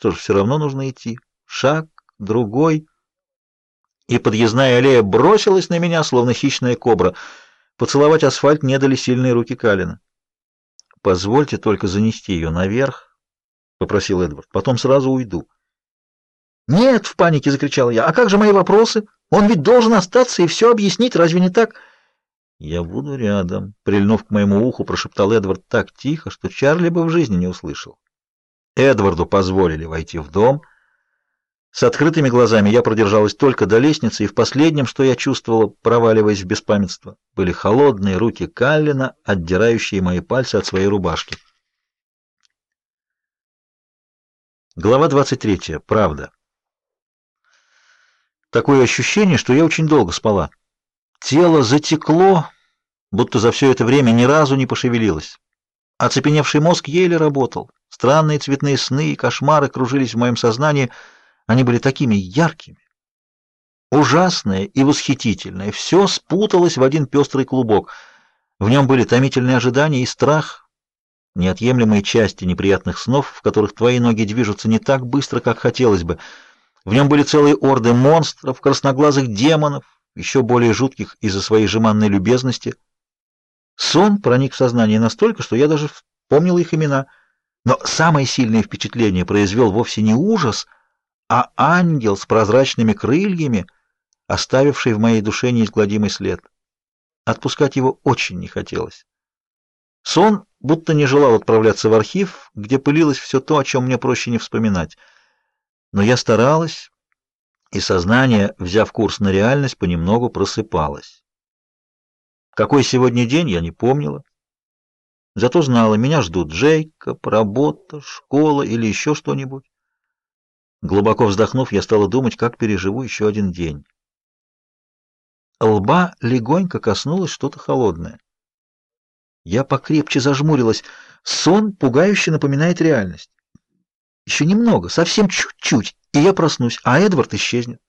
Что ж, все равно нужно идти. Шаг, другой. И подъездная аллея бросилась на меня, словно хищная кобра. Поцеловать асфальт не дали сильные руки Калина. «Позвольте только занести ее наверх», — попросил Эдвард. «Потом сразу уйду». «Нет!» — в панике закричал я. «А как же мои вопросы? Он ведь должен остаться и все объяснить, разве не так?» «Я буду рядом», — прильнув к моему уху, прошептал Эдвард так тихо, что Чарли бы в жизни не услышал. Эдварду позволили войти в дом. С открытыми глазами я продержалась только до лестницы, и в последнем, что я чувствовала, проваливаясь в беспамятство, были холодные руки Каллина, отдирающие мои пальцы от своей рубашки. Глава 23. Правда. Такое ощущение, что я очень долго спала. Тело затекло, будто за все это время ни разу не пошевелилось. Оцепеневший мозг еле работал. Странные цветные сны и кошмары кружились в моем сознании. Они были такими яркими. Ужасное и восхитительное. Все спуталось в один пестрый клубок. В нем были томительные ожидания и страх, неотъемлемые части неприятных снов, в которых твои ноги движутся не так быстро, как хотелось бы. В нем были целые орды монстров, красноглазых демонов, еще более жутких из-за своей жеманной любезности. Сон проник в сознание настолько, что я даже вспомнил их имена. Но самое сильное впечатление произвел вовсе не ужас, а ангел с прозрачными крыльями, оставивший в моей душе неизгладимый след. Отпускать его очень не хотелось. Сон будто не желал отправляться в архив, где пылилось все то, о чем мне проще не вспоминать. Но я старалась, и сознание, взяв курс на реальность, понемногу просыпалось. Какой сегодня день, я не помнила. Зато знала, меня ждут Джейкоб, работа, школа или еще что-нибудь. Глубоко вздохнув, я стала думать, как переживу еще один день. Лба легонько коснулось что-то холодное. Я покрепче зажмурилась. Сон пугающе напоминает реальность. Еще немного, совсем чуть-чуть, и я проснусь, а Эдвард исчезнет.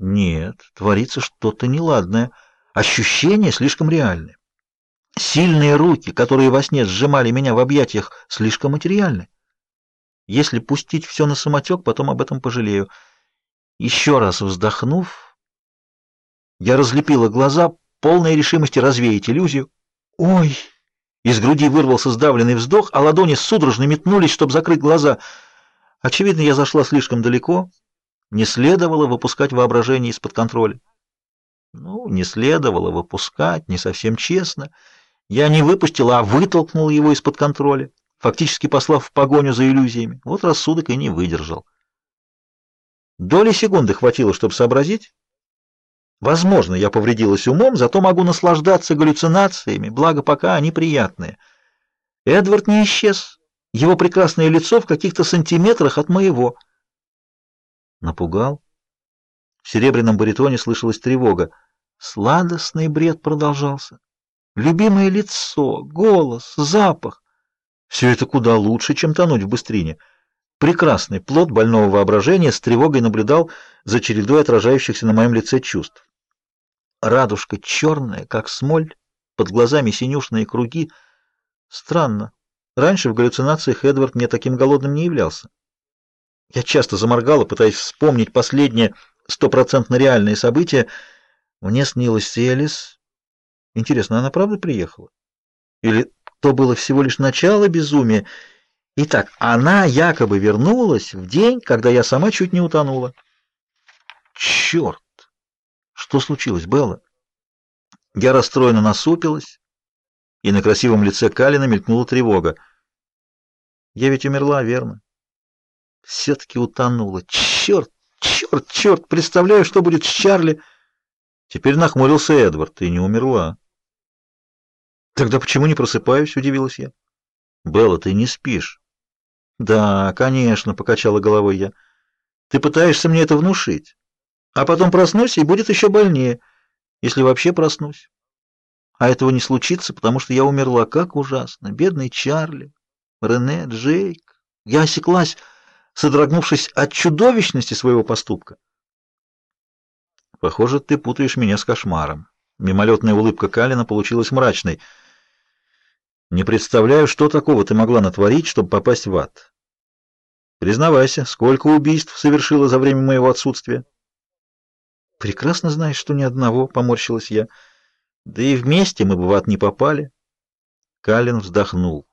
Нет, творится что-то неладное. Ощущения слишком реальны. Сильные руки, которые во сне сжимали меня в объятиях, слишком материальны. Если пустить все на самотек, потом об этом пожалею. Еще раз вздохнув, я разлепила глаза, полной решимости развеять иллюзию. Ой! Из груди вырвался сдавленный вздох, а ладони судорожно метнулись, чтобы закрыть глаза. Очевидно, я зашла слишком далеко. Не следовало выпускать воображение из-под контроля. Ну, не следовало выпускать, не совсем честно. Я не выпустила, а вытолкнула его из-под контроля, фактически послав в погоню за иллюзиями. Вот рассудок и не выдержал. Доли секунды хватило, чтобы сообразить. Возможно, я повредилась умом, зато могу наслаждаться галлюцинациями, благо пока они приятные. Эдвард не исчез. Его прекрасное лицо в каких-то сантиметрах от моего. Напугал. В серебряном баритоне слышалась тревога. Сладостный бред продолжался. Любимое лицо, голос, запах. Все это куда лучше, чем тонуть в быстрине. Прекрасный плод больного воображения с тревогой наблюдал за чередой отражающихся на моем лице чувств. Радужка черная, как смоль, под глазами синюшные круги. Странно. Раньше в галлюцинациях Эдвард мне таким голодным не являлся. Я часто заморгала, пытаясь вспомнить последнее стопроцентно реальное событие. Мне снилась Селис. Интересно, она правда приехала? Или то было всего лишь начало безумия? Итак, она якобы вернулась в день, когда я сама чуть не утонула. Черт! Что случилось, Белла? Я расстроенно насупилась, и на красивом лице Калина мелькнула тревога. Я ведь умерла, верно? Все-таки утонула. Черт, черт, черт! Представляю, что будет с Чарли. Теперь нахмурился Эдвард. Ты не умерла. Тогда почему не просыпаюсь? Удивилась я. Белла, ты не спишь. Да, конечно, покачала головой я. Ты пытаешься мне это внушить. А потом проснусь, и будет еще больнее, если вообще проснусь. А этого не случится, потому что я умерла. Как ужасно. Бедный Чарли, Рене, Джейк. Я осеклась, содрогнувшись от чудовищности своего поступка. Похоже, ты путаешь меня с кошмаром. Мимолетная улыбка Калина получилась мрачной. Не представляю, что такого ты могла натворить, чтобы попасть в ад. Признавайся, сколько убийств совершила за время моего отсутствия? Прекрасно знаешь, что ни одного, поморщилась я. Да и вместе мы бы в ад не попали. Калин вздохнул.